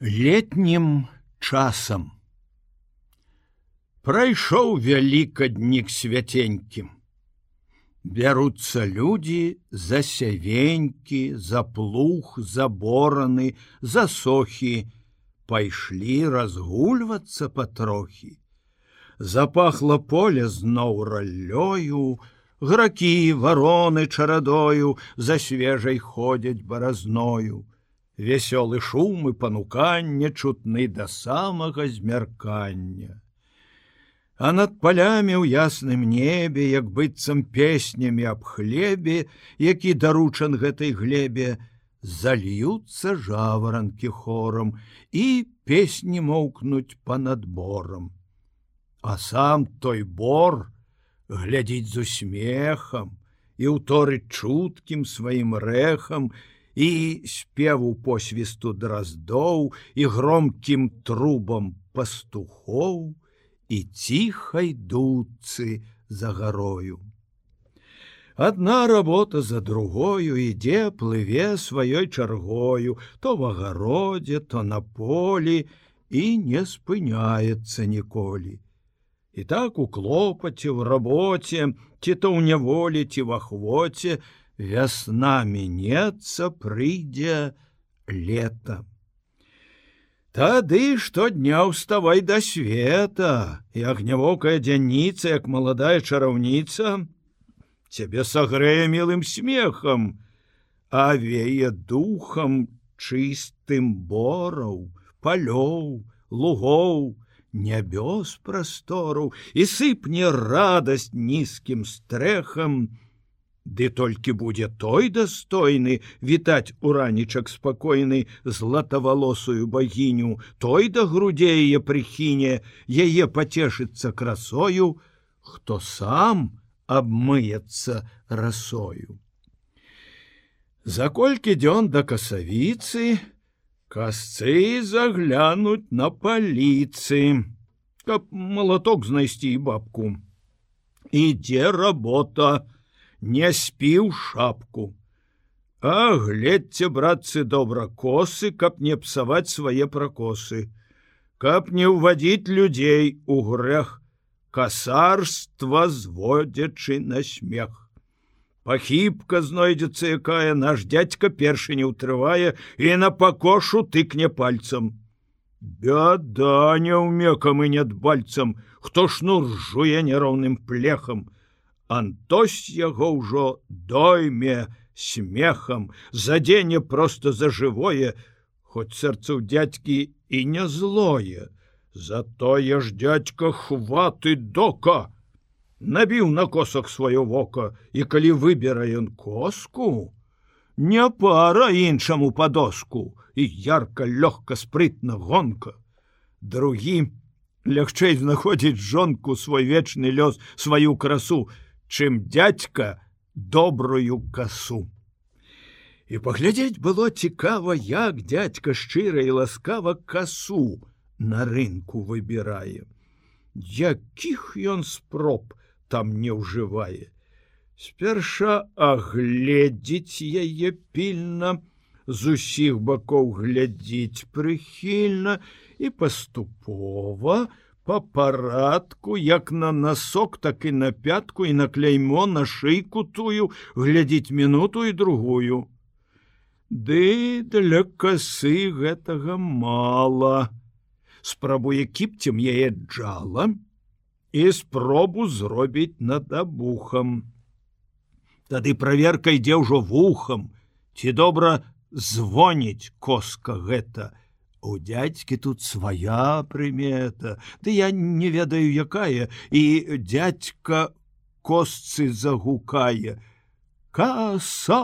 летнім часам. Прайшоў вялікаднік свяценькім бяруцца людзі за сявенькі за плуг забораны за сохі. Пайшлі разгульвацца патрохі. Запахло поле зноў раллёю. Гракі вароны чарадою за свежай ходзяць баразною вясёлы шум і пануканне чутны да самага змяркання. А над палямі ў ясным небе, як быццам песнямі аб хлебе, які даручан гэтай глебе, зальюцца жаваранкі хорам і песні моўкнуць па-над борам. А сам той бор глядзіць з усмехам і ўторыць чуткім сваім рэхам, і спеву посвісту драздоў і громкім трубам пастухоў і ціхай дуцы за гарою. Адна работа за другою ідзе плыве сваёй чаргою, то в агародзе, то на полі і не спыняецца ніколі. І так у клопаце, в рабоце, ці то ў няволі ці в ахвоце, вясна мінецца прыйдзе лета. Тады штодня ўставай да света, і агнявокая дзяніца, як маладая чараўніца, цябе сагрэе мілым смехам, а вее духам чыстым бораў, палёў, лугоў, нябёс прастору і сыпне радасць нізкім стрэхам, Ды толькі будзе той дастойны вітаць уранічак спакойны златавалосую багіню, той да грудзее прыхіне, яе пацешыцца красою, хто сам абмыецца расою. За колькі дзён да касавіцы, касцы заглянуць на паліцы, каб малаток знайсці бабку. Ідзе работа, не спіў шапку. А гледзьце, братцы добра косы, каб не псаваць свае пракосы, каб не ўвадзіць людзей у грэх, касарства зводзячы на смех. Пахібка знойдзецца, якая наш дядька першы не ўтрывае і на пакошу тыкне пальцам. Бяда не ўмекам і нядбальцам, хто шнур жуе няроўным плехам, Антось яго ўжо дойме смехам, задзене просто за жывое, хоць сэрца ў дядькі і не злое. Затое ж дядька хваты дока, набіў на косах сваё вока, і калі выбірае ён коску, не пара іншаму падоску і ярка лёгка спрытна гонка. Другі лягчэй знаходзіць жонку свой вечны лёс сваю красу, чым дядька добрую касу. І паглядзець было цікава, як дядька шчыра і ласкава касу на рынку выбірае. Якіх ён спроб там не ўжывае. Спярша агледзіць яе пільна, з усіх бакоў глядзіць прыхільна і паступова, по парадку як на носок так і на пятку і на кляймо на шыйку тую глядзіць мінуту і другую. Ды для касы гэтага мала. Спрабуе кіпцем яе джала і спробу зробіць над абухам. Тады праверка ідзе ўжо вухам. Ці добра звоніць коска гэта? і у дядькі тут свая прымета Ды я не ведаю якая. І дядька косцы загукае. Каса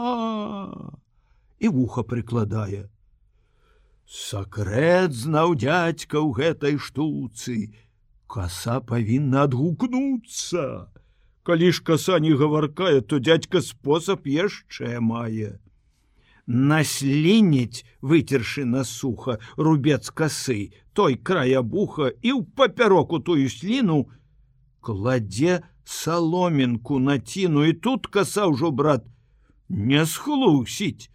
і вуха прыкладае сакрэт знаў дядька ў гэтай штуцы. Каса павінна адгукнуцца. Калі ж каса не гаваркае то дядька спосаб яшчэ мае наслініць выцершы на суха рубец касы той края буха і ў папяроку тую сліну кладзе саломінку на ціну і тут каса ўжо брат не схлусіць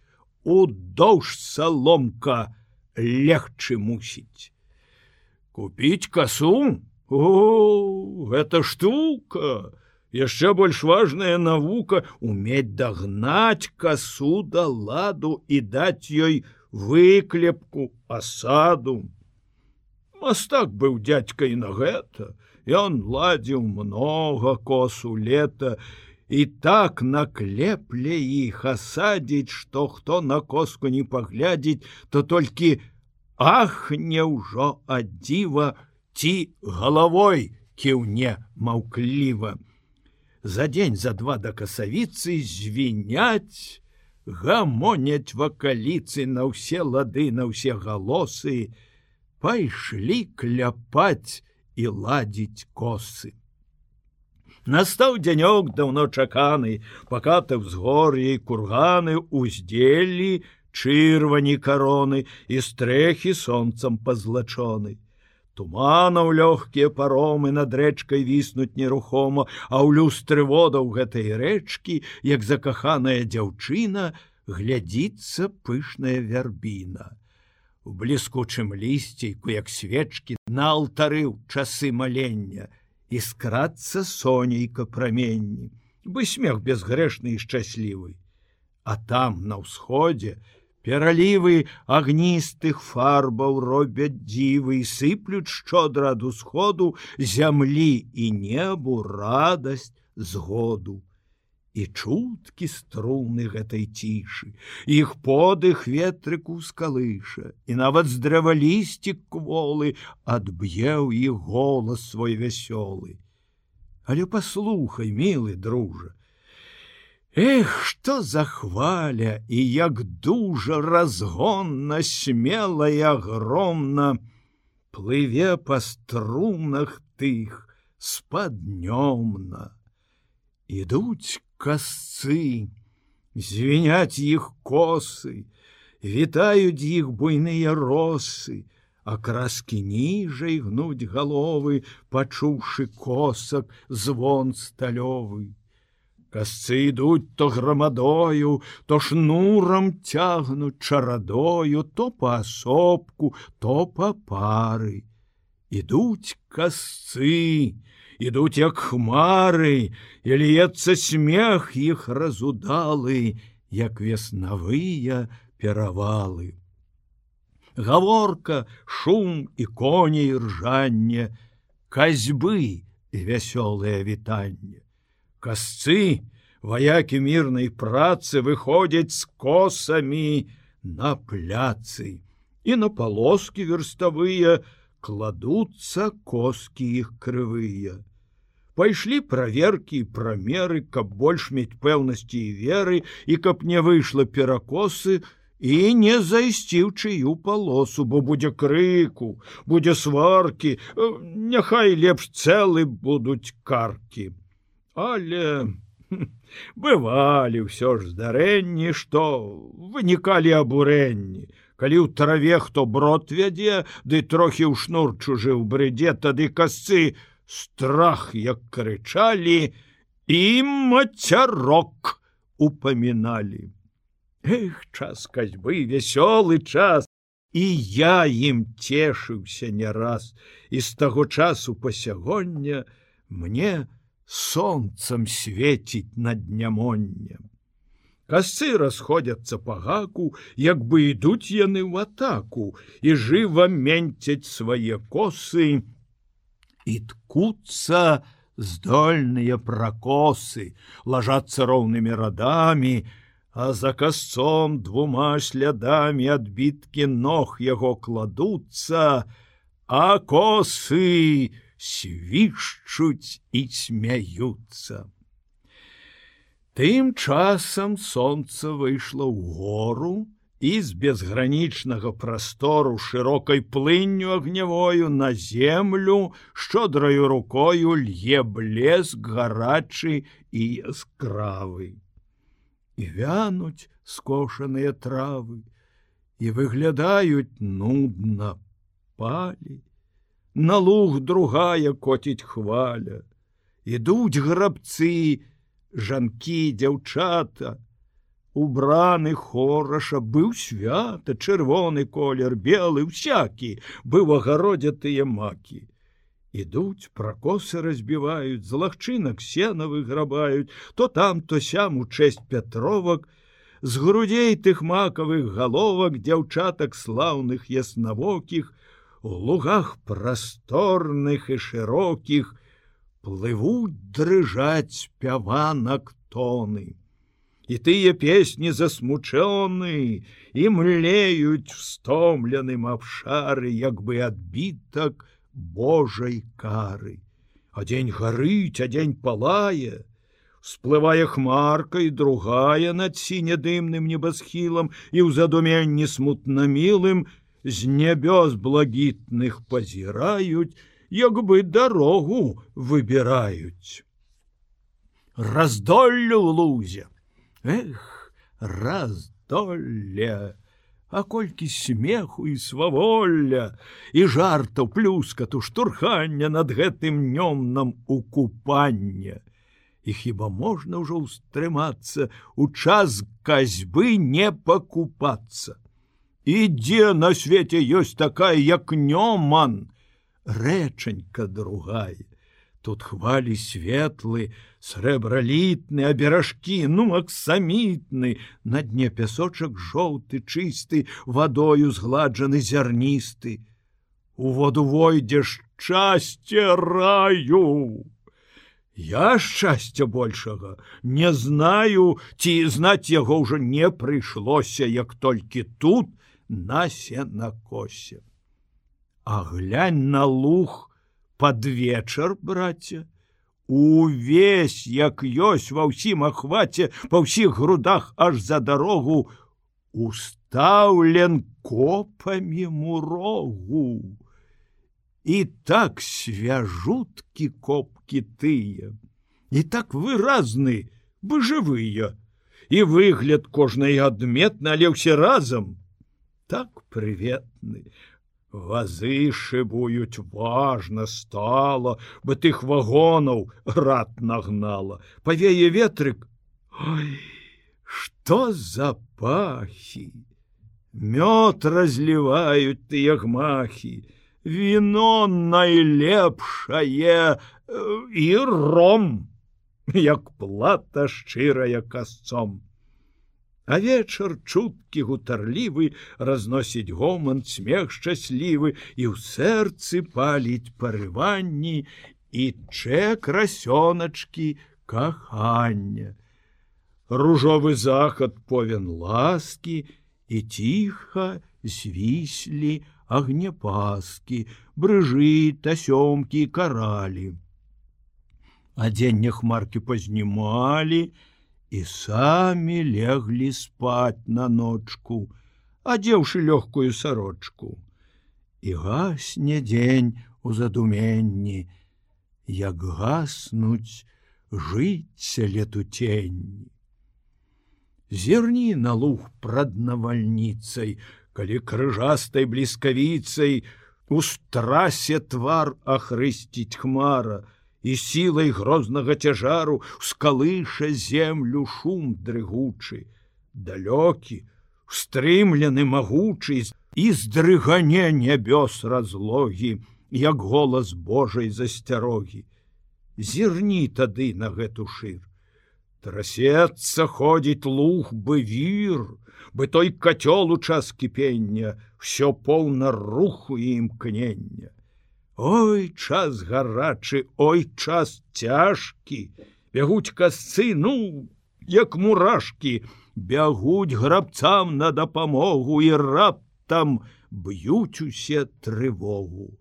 удоўж саломка легчы мусіць. Купіць касу? О, гэта штука! Яшчэ больш важная навука уметь дагнаць касу да ладу і даць ёй выклепку асаду. Мастак быў дядька і на гэта, Ён ладзіў многа косу лета і так наклепле іх асадзіць, што хто на коску не паглядзіць, то толькі ахне ўжо ад дзіва ці галавой кіўне маўкліва за дзень за два да касавіцы звіняць, гамоняць вакаліцы на ўсе лады на ўсе галосы, пайшлі кляпаць і ладзіць косы. Настаў дзянёк даўно чаканы, пакатаў з гор'і курганы уздзелі, чырвані кароны і стрэхі сонцам пазлачоны туманаў лёгкія паромы над рэчкай віснуць нерухома, а ў люстры водаў гэтай рэчкі, як закаханая дзяўчына, глядзіцца пышная вярбіна. У бліскучым лісцейку, як свечкі на алтары ў часы малення, іскрацца сонейка праменні, бы смех безгрэшны і шчаслівы. А там на ўсходзе, пералівы агністых фарбаў робяць дзівы і сыплюць шчодра ад усходу зямлі і небу радасць згоду. І чуткі струны гэтай цішы іх подых ветрыку скалыша і нават з дрэвалісцік кволы адб'еў іх голас свой вясёлы. Але паслухай мілы дружа Эх, что за хваля і як дужа разгонна смелая огромна плыве по струнах тых спаднёмна ідуць касцы звеняць іх косы вітаюць іх буйныя росы акраскі ніжай гнуць галовы пачуўшы косак звон сталёвы Касцы ідуць то грамадою, то шнурам цягнуць чарадою, то паасобку, то па пары. Ідуць касцы, ідуць як хмары, і льецца смех іх разудалы, як веснавыя перавалы. Гаворка, шум і коней ржанне, казьбы і вясёлае вітанне касцы ваякі мірнай працы выходзяць з косамі на пляцы і на палоскі верставыя кладуцца коскі іх крывыя пайшлі праверкі і прамеры каб больш мець пэўнасці і веры і каб не выйшла перакосы і не зайсці ў чыю палосу бо будзе крыку будзе сваркі няхай лепш цэлы будуць каркі але бывалі ўсё ж здарэнні што вынікалі абурэнні. Калі ў траве хто брод вядзе ды трохі ў шнур чужы ў брыдзе тады касцы страх як крычалі і мацярок упаміналі. Эх час касьбы вясёлы час! І я ім цешыўся не раз. І з таго часу па сягоння мне солнцем светіць над днямоннем. Касцы расходяцца па гаку, як бы ідуць яны ў атаку і жыва менцяць свае косы і ткуцца здольныя пракосы, лажацца роўнымі радамі, а за касцом двума слядамі адбіткі ног яго кладуцца, а косы, свішчуць і смяюцца. Тым часам солнце выйшло ў гору і з безгранічнага прастору шырокай плынню агнявою на землю шчодраю рукою лье блеск гарачы і яскравы. І вянуць скошаныя травы і выглядаюць нудна палі на луг другая коціць хваля. Ідуць грабцы, жанкі, дзяўчата. убраны хораша быў свята чырвоны колер белы всякі быў агароддзе тыя макі ідуць пракосы разбіваюць з лагчынак сена выграбаюць то там то сям у честь пятровак з грудзей тых макавых галовак дзяўчатак слаўных яснавокіх у лугах прасторных і шырокіх плывуць дрыжаць спяванак тоны і тыя песні засмучоны і млеюць стомленым абшары як бы адбітак Божай кары. А дзень гарыць, а дзень палае, сплывае хмарка і другая над сінядымным небасхілам і ў задуменні смутнамілым з нябёс благітных пазіраюць, як бы дарогу выбіраюць. Раздоллю лузя. Эх, раздолля, А колькі смеху і сваволля і жартаў плюскату штурхання над гэтым днём нам у купання. І хіба можна ўжо ўстрымацца у час казьбы не пакупацца. Ідзе на свеце ёсць такая, як нёман, рэчанька другая. Тут хвалі светлы срэбралітны аберажкі ну аксамітны. На дне пясочак жоўты чысты вадою згладжаны зярністы. У воду войдзе шчасце раю! Я шчасця большага не знаю ці знаць яго ўжо не прыйшлося як толькі тут на косе а глянь на лух под вечар браце увесь як ёсць ва ўсім ахваце па ўсіх грудах аж за дарогу устаўлен копамі мурогу. І так свяжуткі копкі тыя і так выразны бы жывыя. І выгляд кожнай адметна але ўсе разам так прыветны Вазы шыбуюць важна стала, бы тых вагонаў рад нагнала. Павее ветрык. Ой, Што за пахі! Мёд разліваюць тыя гмахі, Віно найлепшае э, і ром, як плата шчырая касцом а вечар чуткі гутарлівы разносіць гоман смех шчаслівы і ў сэрцы паліць парыванні і чэк расёначкі кахання. Ружовы захад повен ласкі і ціха звіслі агнепаскі, брыжы тасёмкі каралі. Адзенне хмаркі пазнімалі, і самі леглі спаць на ночку, адзеўшы лёгкую сарочку. І гасне дзень у задуменні, як гаснуць жыцця летуценні. Зерні на луг прад навальніцай, калі крыжастай бліскавіцай у страсе твар ахрысціць хмара, і сілай грознага цяжару скалыша землю шум дрыгучы, далёкі, стрымлены магучы і здрыгане нябёс разлогі, як голас Божай засцярогі. Зірні тады на гэту шыр. Трасецца ходзіць лух бы вір, бы той кацёл у час кіпення, всё поўна руху і імкнення. Ой, час гарачы, ой, час цяжкі, бягуць касцы, ну, як мурашкі, бягуць грабцам на дапамогу і раптам б'юць усе трывогу.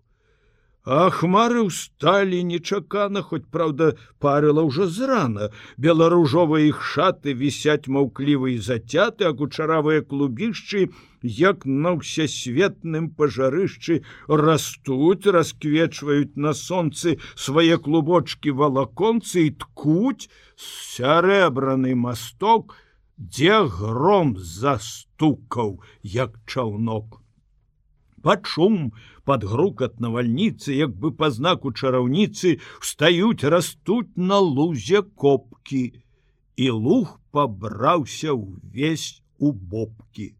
А хмары ўсталі нечакана, хоць праўда, парыла ўжо зрана. Беларужовыя іх шаты вісяць маўклівы і зацяты, а кучаравыя клубішчы, як на ўсясветным пажарышчы растуць, расквечваюць на сонцы свае клубочки валаконцы і ткуць сярэбраны масток, дзе гром застукаў, як чаўнок под шум под грукат навальніцы як бы по знаку чараўніцы встаюць растуць на лузе копки і лух пабраўся ўвесь у бобкі.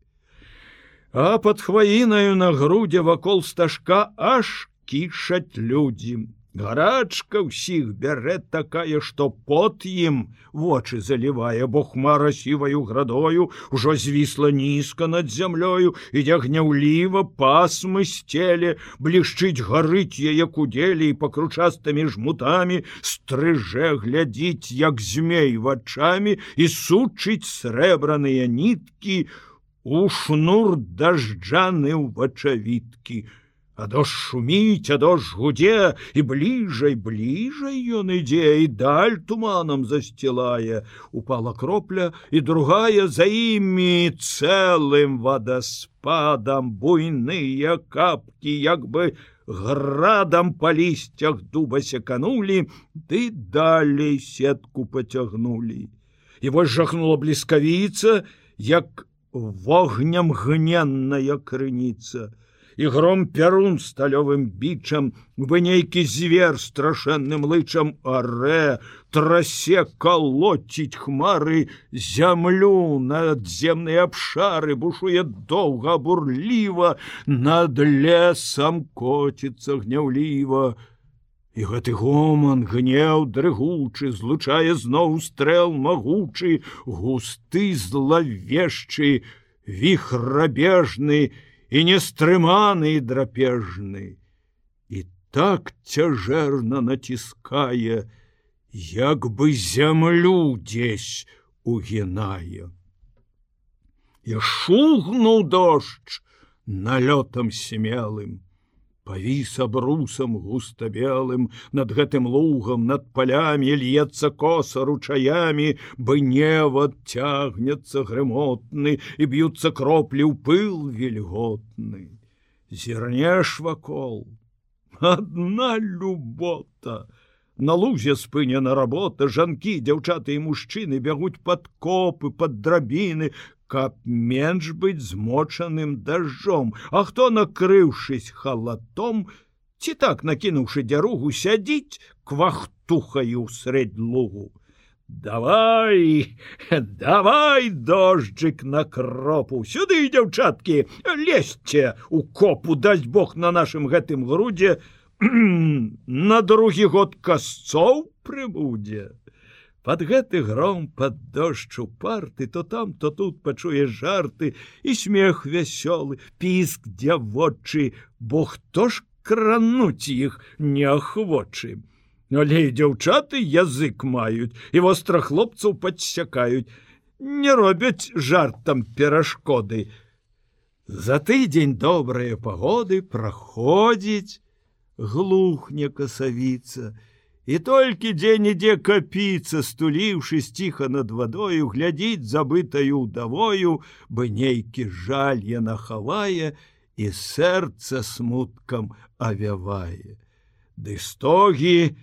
А под хваінаю на грудзе вакол стажка аж кішаць людзі. Гарачка ўсіх бярэ такая што пот ім вочы залівае бо хмара сіваю градою ужо звісла нізка над зямлёю ідзе гняўліва пасмы сцеле блішчыць гарыць яе кудзелі і пакручастымі жмутамі стрыжэ глядзіць як змей вачами і сучыць срэбраныя ніткі у шнур дажджаны ў вачавіткі А дождж шуміць, а дождж гудзе і бліжай бліжай ён ідзе і даль туманам засцілае, упала кропля і другая за імі цэлым вадаспадам буйныя капкі як бы градам па лісцях дуба сяканулі, ды далей сетку пацягнулі. І вось жахнула бліскавіца, як вогням гненная крыніца і гром пярун сталёвым бічам бы нейкі звер страшэнным лычам арэ трасе калоціць хмары зямлю надземныя абшары бушуе доўга бурліва над лесам коціцца гняўліва і гэты гоман гнеў дрыгучы злучае зноў стрэл магучы густы злавешчы віхрабежны і і нестрыманы драпежны. І так цяжэрна націскае як бы зямлю дзесь угінае. Я шугнуў дождж налётам смелым павіс абрусам густабелым над гэтым лугам над палямі льецца коса ручаямі бы невод цягнецца грымотны і б'юцца кроплі ў пыл вільготны. Зірнеш вакол одна любота. На лузе спынена работа жанкі дзяўчаты і мужчыны бягуць пад копы под драбіны каб менш быць змочаным дажджом, А хто накрыўшись халатом, ці так накінуўшы дзяругу сядзіць квахтухаю средь лугу. Давай, давай дожджик на кропу! Сюды дзяўчаткі лезьце у копу даць Бог на нашым гэтым грудзе на другі год касцоў прыбудзе под гэты гром под дождж у парты то там то тут пачуе жарты і смех вясёлы піск дзявочы бо хто ж крануць іх неахвочы? Але дзяўчаты язык маюць і востра хлопцаў подсякаюць не робяць жартам перашкоды. За тыдзень добрыя пагоды праходзіць глухне касавіца і толькі дзе-нідзе капіцца стуліўшы ціха над вадою глядзіць забытаю ўдавою бы нейкі жаль яна хавае і сэрца смуткам авявае ды стогі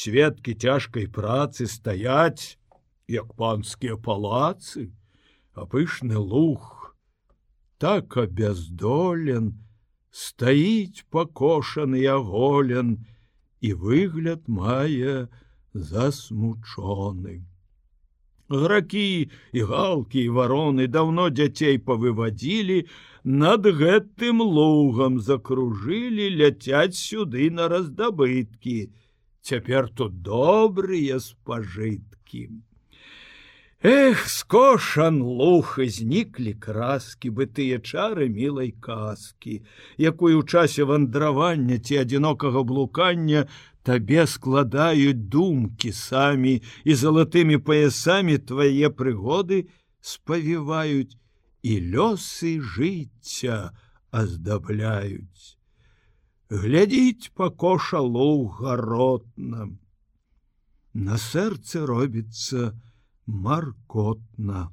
сведкі цяжкай працы стаяць як панскія палацы а пышны лух так абяздолен стаіць пакошаны аголен і выгляд мае засмучоны. Гракі і галкі і вароны даўно дзяцей павывадзілі, над гэтым лугам закружылі ляцяць сюды на раздабыткі. Цяпер тут добрыя спажыткі. Эх, скошан луха зніклі краскі бы тыя чары мілай казкі, якую ў часе вандравання ці адзінокага блукання табе складаюць думкі самі і залатымі паясамі твае прыгоды спавіваюць і лёсы жыцця аздабляюць. Глядзіць пакоша луг гаротна. На сэрцы робіцца, маркотна.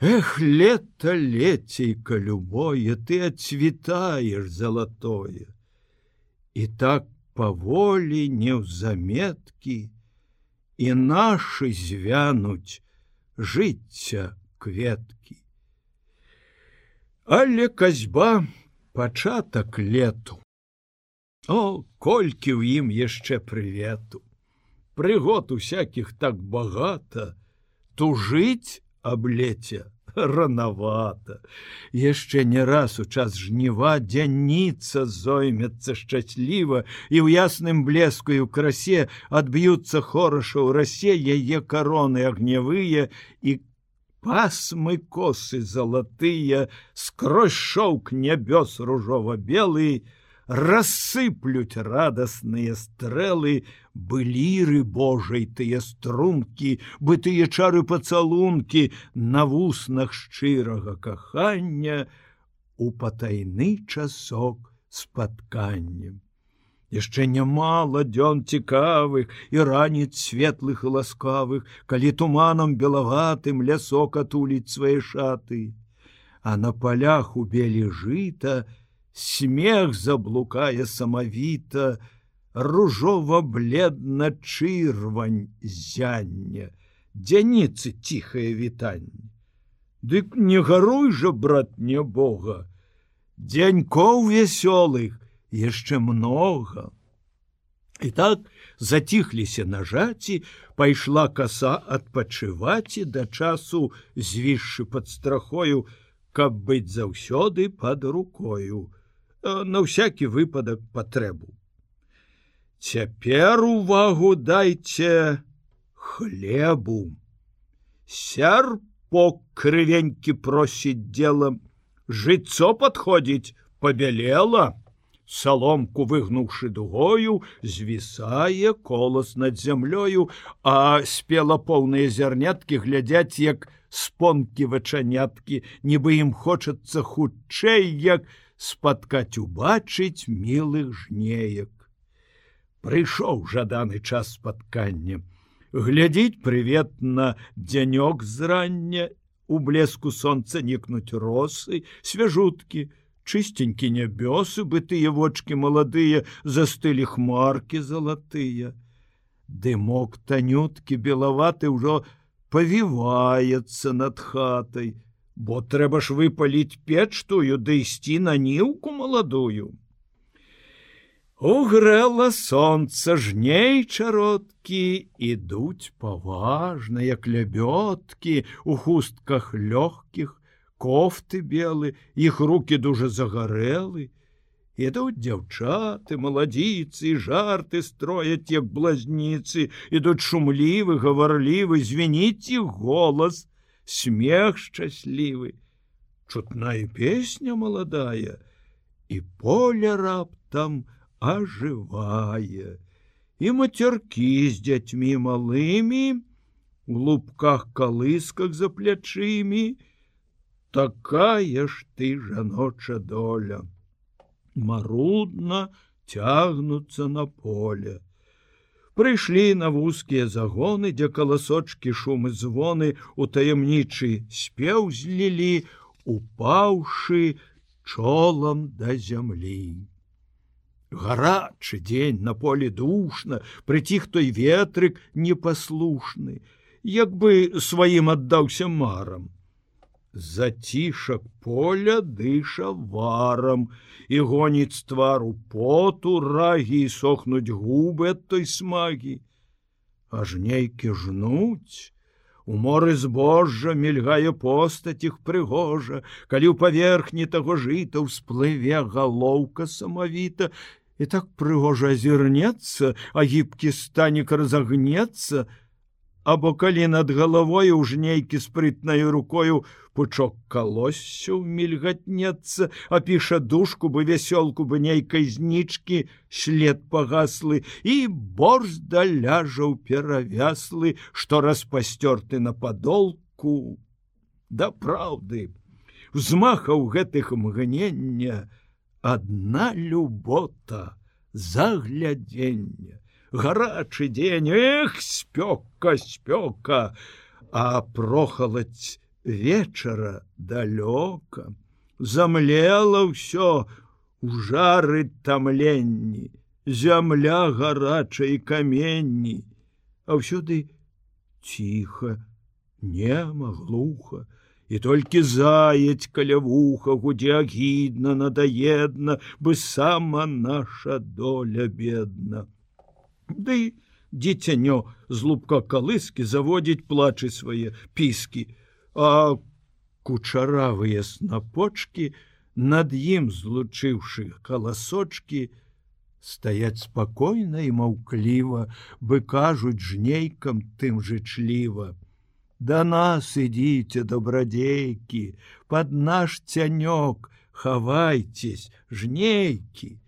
Эх, лето летейка любое, ты отцветаешь золотое. И так поволі неўзаметкі і нашы звянуць жыцця кветкі. Але козьба пачатак лету. О, колькі ў ім яшчэ прывету прыгод усякіх так багата тужыць аблеця рановато. Яшчэ не раз у час жніва дзяніца зоймецца шчасліва і ў ясным блеску і ў красе адб'юцца хораша ў расе яе кароны агнявыя і пасмы косы залатыя скрозь шоўк нябёс ружова-белы рассыплюць радасныя стрэлы быліры Божай тыя стрункі бы тыя чары пацалункі на вуснах шчырага кахання у патайны часок спатканнем яшчэ нямала дзён цікавых і раніц светлых і ласкавых калі туманам белаватым лясок атуліць свае шаты. А на полях у белі жыта смех заблукае самавіта ружова-бледна чырвань зяння. Дзяніцы ціхае вітанне Дык не гаруй жа брат не бога. Дзянькоў вясёлых яшчэ много. І так заціхліся нажаці, пайшла коса адпачываць і да часу звішшы пад страхою, каб быць заўсёды под рукою, на всякі выпадак патрэбу. Цяпер увагу дайце хлебу. Сярпок крывенькі просіць делам, жыццо падходзіць, побялела, саломку выгнуўшы дугою звісае колас над зямлёю а спела поўныя зярняткі глядзяць як спонкі вачаняткі нібы ім хочацца хутчэй як спаткаць убачыць мілых жнеек. Прыйшоў жаданы час спаткання. Глядзіць прыветна дзянёк зрання у блеску сонца нікнуць росы свяжуткі чыстенькі нябёсы бы тыя вочки маладыя застылі хмарки залатыя. Дымок танюткі белаваты ўжо павіваецца над хатай бо трэба ж выпаліць печтую ды ісці на ніўку маладую. Угрэла солнце жней чародкі ідуць паважна як лябёткі у хустках лёгкіх кофты белы іх руки дужа загарэлы. Ідуць дзяўчаты маладзіцы жарты строяць як блазніцы ідуць шумлівы гаварлівы звініць іх голас смех шчаслівы чутная песня маладая і поле раптам ажывае і мацяркі з дзяцьмі малымі у лупках калысках за плячымі такая ж ты жаноча доля марудна цягнуцца на поле прыйшлі на вузкія загоны дзе каласочки шумы звоны у таямнічы спеў злілі упаўшы чолам да зямлі. Гарачы дзень на поле душна прыціх той ветрык непаслушны. Як бы сваім аддаўся марам Зацішак поля дыша варам і гоніць твару поту рагі і сохнуць губы ад той смагі. Аж нейкі жнуць, У моры збожжа мільгае постаць іх прыгожа, калі ў паверхні таго жыта ўсплыве галоўка самавіта, і так прыгожа азірнецца, а гібкі станік разагнецца, або калі над галавой у жнейкі спрытнаю рукою пучок калоссю мільгатнецца, апіша душку бы вясёлку бы нейкай знічкі след пагаслы і борзда ляжаў перавяслы, што распасцёрты на падолку да праўды. Узмахаў гэтых мгнення адна любота заглядзення гарачы дзень эх спёка спёка а прохаладзь вечара далёка. Замлела ўсё у жары тамленні зямля гарачай каменні а ўсюды ціха нема глуха і толькі заяць каля вуха гудзе агідна надаедна бы сама наша доля бедна Ды дзіцянё з лупка калыскі заводзіць плачы свае піскі, а кучаравыя снапочки над ім злучыўшы каласочки, стаяць спакойна і маўкліва, бы кажуць жнейкам тым жычліва. Да нас ідзіце добрадзейкі, под наш цянёк, хавайцесь, жнейкі.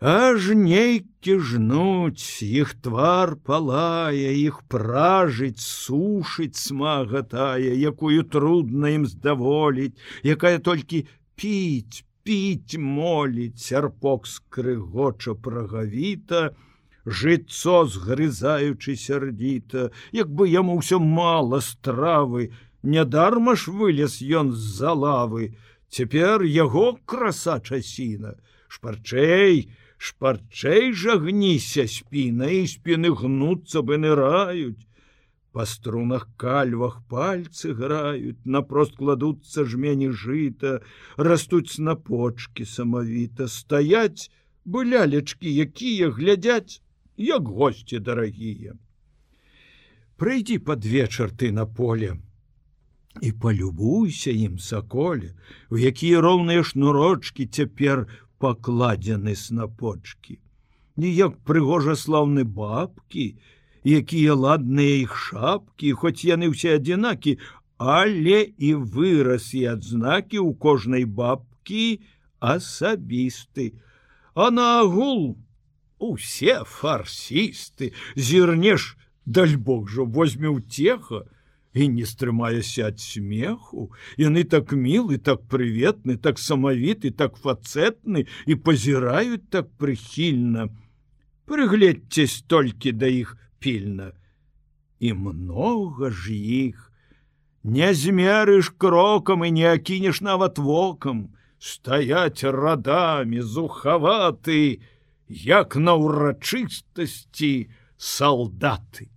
Аж нейкі жнуць, іх твар палае, іх пражыць, сушыць смага тая, якую трудна ім здаволіць, якая толькі піць, піць моліць, сярпок скрыгоча прагавіта, жыццо згрызаючы сярдзіта, як бы яму ўсё мала стравы, нядарма ж вылез ён з-за лавы, Цяпер яго краса часіна, шпарчэй, шпарчэй жа гніся спіна і спіны гнуцца бы ныраюць. Па струнах кальвах пальцы граюць, напрост кладуцца жмені жыта, растуць на почки самавіта, стаяць былялечкі, якія глядяць, як госці дарагія. Прыйдзі пад вечар ты на поле і полюбуйся ім саколе, у якія роўныя шнурочки цяпер пакладзены снапочки. Ніяк прыгожа слаўны бабкі, якія ладныя іх шапкі, хоць яны ўсе адзінакі, але і вырас і адзнакі ў кожнай бабкі асабісты. А наагул усе фарсісты, зірнеш, даль Бог жа возьме ўцеха, і не стрымаяся ад смеху. Яны так мілы так прыветны так самавіты так фацэтны і пазіраюць так прыхільна. Прыгледьце столькі да іх пільна. І много ж іх. Не змерыш крокам і не акінеш нават вокам. Стаять радамі зухаваты як на ўрачыстасці салдаты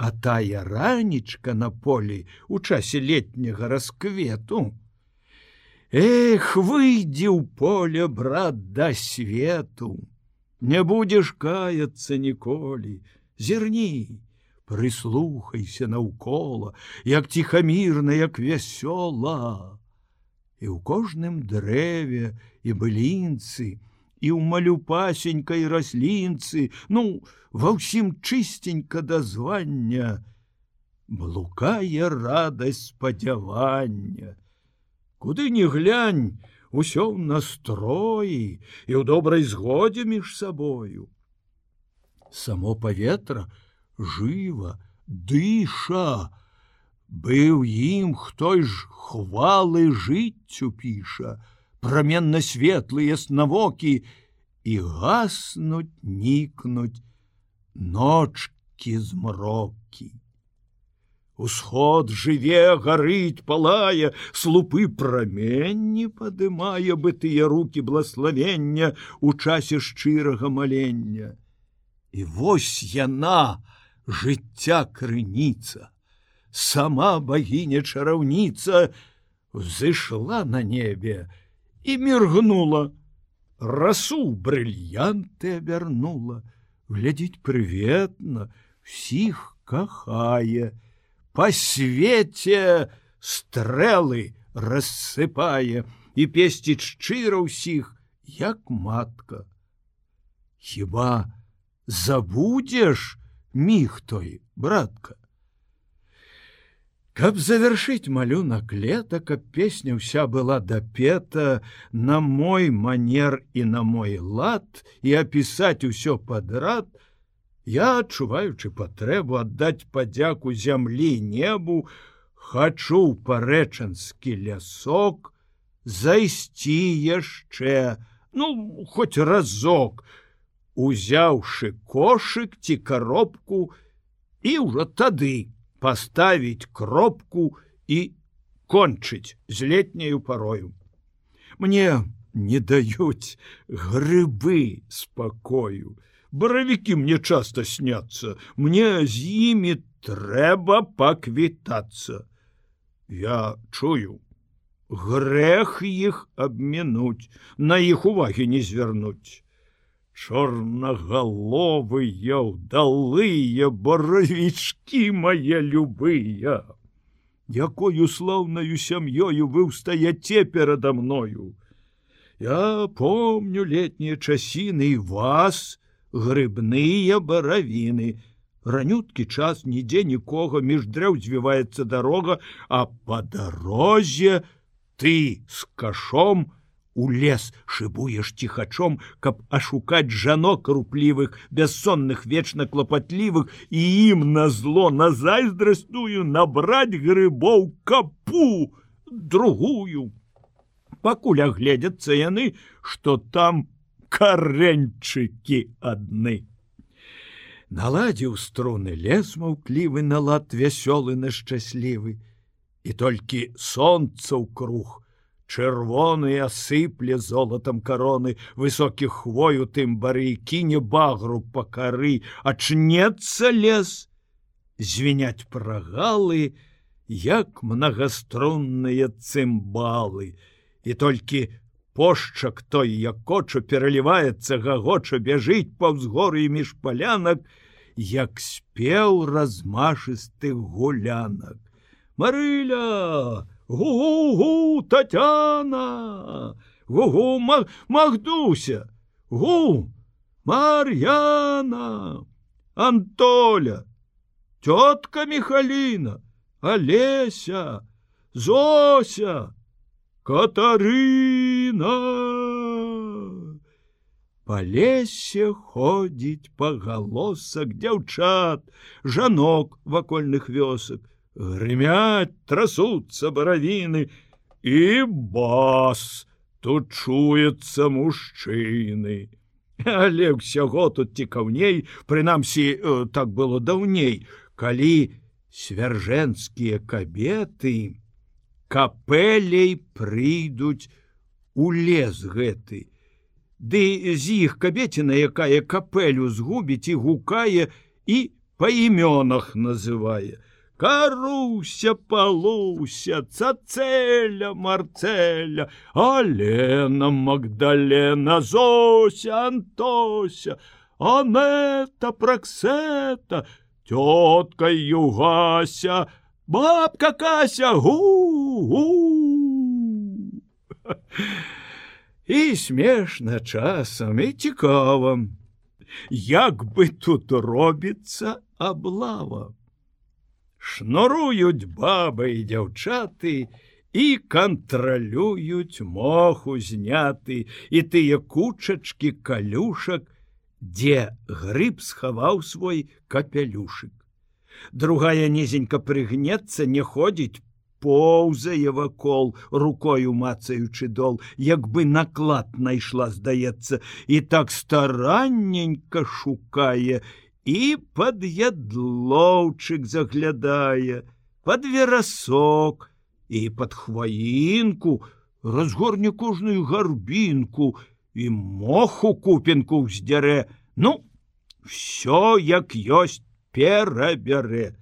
а тая ранечка на полі у часе летняга расквету. Эх, выйдзі ў поле брат да свету, Не будзеш каяцца ніколі, зірні, прыслухайся наўкола, як ціхамірна, як вясёла. І ў кожным дрэве і былінцы, і ў малюпасенькай раслінцы, ну, ва ўсім чыстенька дазвання, блукае радасць спадзявання. Куды не глянь, усё ў настроі і ў добрай згодзе між сабою. Само паветра жыва, дыша, быў ім хто ж хвалы жыццю піша, праменно светлые навокі і гаснуть нікнуть ночки змрокі. Усход жыве гарыць палае, слупы праменні падымае бы тыя руки блаславення у часе шчырага малення. І вось яна жыцця крыніца, сама багіня чараўніца зышла на небе, і міргнула. Расу брыльянты абярнула. Глядзіць прыветна сіх кахае. Па свеце стрэлы рассыпае і песціць шчыра ўсіх як матка. Хіба забудзеш міг той братка Каб завершыць малюнак лета, каб песня ўся была дапета на мой манер і на мой лад і апісаць усё падрад, я адчуваючы патрэбу аддаць падзяку зямлі небу, хачу парэчанскі лясок, зайсці яшчэ, ну хоць разок, узяўшы кошык ці коробку і ўжо тады, поставить кропку и кончыць з летняю парою. Мне не даюць грыбы спакою. Баравікі мне часто сняцца, мне з імі трэба паквітацца. Я чую, грэх іх абмінуць, на іх увагі не звярнуць. Чорнагаловыя ўдалыя баравічкі мае любыя якою слаўнаю сям'ёю вы ўстаяце перада мною. Я помню летнія часіны і вас грыбныя баравіны. Ранюткі час нідзе нікога між дрэў звіваецца дарога а па дарозе ты з кашом у у лес шыбуеш ціхачом, каб ашукаць жанок руплівых, бяссонных вечна клапатлівых і ім на зло на зайздрасную набраць грыбоў капу другую. Пакуль агледзяцца яны, што там карэнчыкі адны. Наладзіў струны лес маўклівы на лад вясёлы нашчаслівы, і толькі сонца ў круг, чырвоны асыпле золотам кароны высокіх хвою тым бары кіне багру па кары ачнецца лес звеняць прагалы як многаструнныя цымбалы. І толькі пошчак той як кочу пераліваецца гагоча бяжыць паўз горы між палянак як спеў размашыстых гулянак. Марыля гу-гу татяна гу-гу маг магдуся! Гу мар'яна антоля! Тётка михаліна алеся зося! Катарына по лесе ходзіць пагалосак дзяўчат жанок вакольных вёсак грымяць трасуцца баравіны і бас тут чуецца мужчыны але ўсяго тут цікаўней прынамсі э, так было даўней калі свяржэнскія кабеты капелей прыйдуць у лес гэты. Ды з іх кабеціна якая капелю згубіць і гукае і па імёнах называе Каруся палуся, цацеля, марцеля, Алена, Магдалена, Зося, Антося, Анета, Праксета, тётка Югася, бабка Кася, гу-гу. І смешна часам і цікава, Як бы тут робіцца аблава шнуруюць бабы і дзяўчаты і кантралююць моху зняты і тыя кучачкі калюшак, дзе грыб схаваў свой капялюшык. Другая нізенька прыгнецца не ходзіць поўзае вакол рукою мацаючы дол, як бы наклад найшла здаецца і так старанненька шукае і под ядлоўчык заглядае под верасок і под хваінку разгорне кожную гарбінку і моху купенку ўздзярэ ну все як ёсць перабярэ.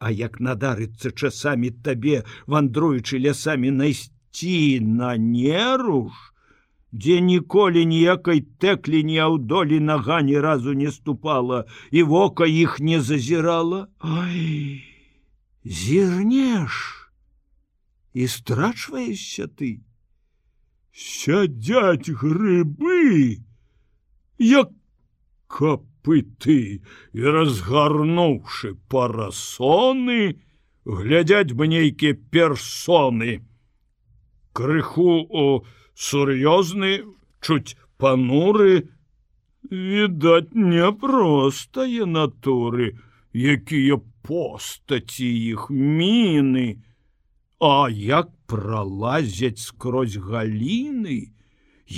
А як надарыцца часамі табе вандруючы лясамі найсці на неруш дзе ніколі ніякай тэклі ні аўдолі нага ні разу не ступала і вока іх не зазірала Ай зірнеш і страчваешся ты. Сядзяць грыбы як капыты і разгарнуўшы парасоны глядзяць бы нейкія персоны. Крыху у сур'ёзны чуць пануры відаць няпростае натуры якія постаці іх міны а як пролазяць скрозь галіны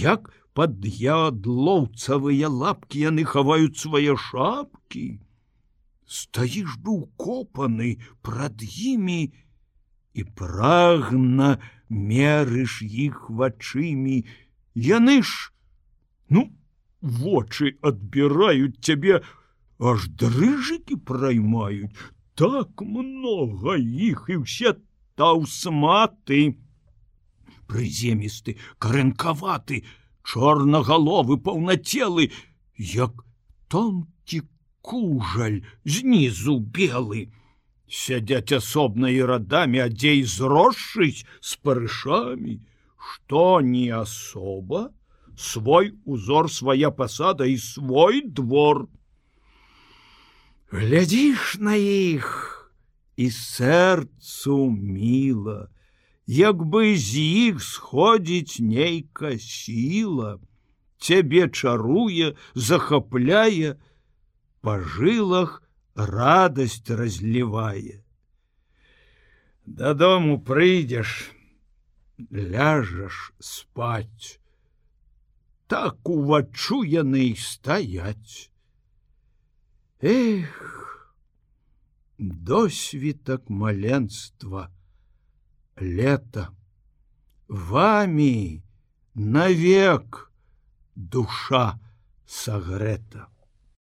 як под ядлоўцавыя лапки яны хаваюць свае шапки! Стаіш быў копаны прад імі і прагна мерыш іх вачымі яны ж ну вочы адбіраюць цябе аж дрыжыкі праймаюць. Так много іх і ўсе таўсматы. Прыземісты карэнкаваты чорнагаловы паўнацелы як тонкі кужаль знізу белы сядзяць асобна і радамі адзей зрошчыць з парышамі што не асоба свой узор свая пасада і свой двор. Глядзіш на іх і сэрцу міла як бы з іх сходзіць нейка сіла цябе чаруе захапляе па жылах радость разлівае. Дадому прыйдзеш, ляжаш спаць. Так увачу яны стаяць. Эх, досвітак маленства, лета, вами навек душа сагрета.